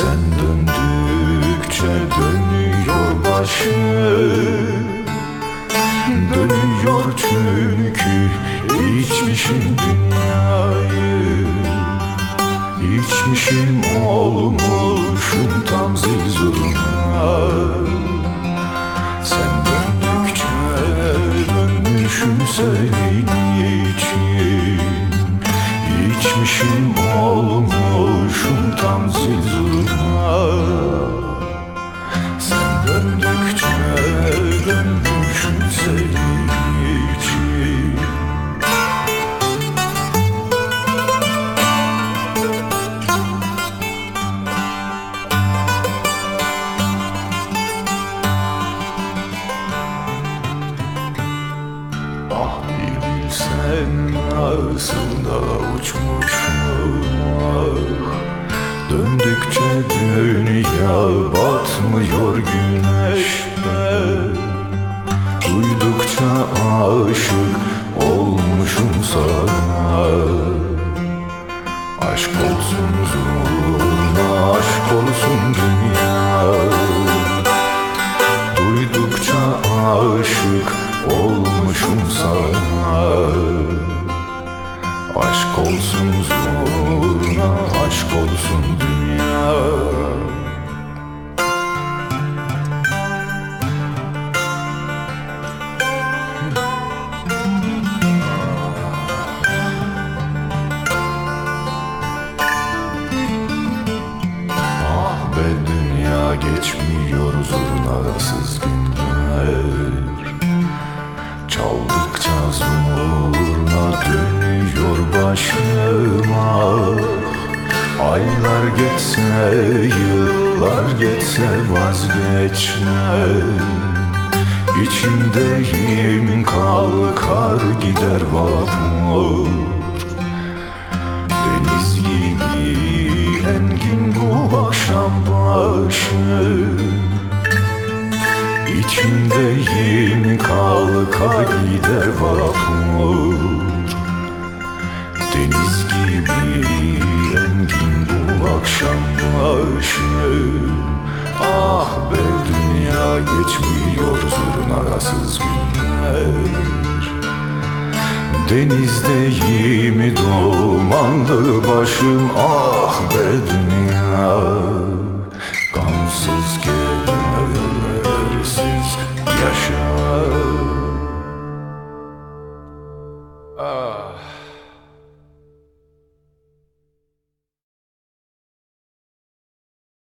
Sen döndükçe dönüyor başım Dönüyor çünkü içmişim dünyayı. İçmişim olmuşum tam zilzal döndükçe için. Ah bir nasıl da ah Döndükçe dünya batmıyor güneşte Duydukça aşık olmuşum sana. Aşk olsun zurna, aşk olsun dünya. Duydukça aşık olmuşum sana. Aşk olsun zurna, aşk olsun dünya geçmiyor zurnasız günler. Çaldıkça zurna dönüyor başıma. Aylar geçse, yıllar geçse vazgeçmem. İçimdeyim kalkar gider vapur. Deniz gibi engin bu akşam başı İçimdeyim kalkar gider vapur Deniz gibi engin bu akşam başı Ah be dünya geçmiyor zurnasız günler. Denizdeyim dumanlı başım. Ah be dünya 아...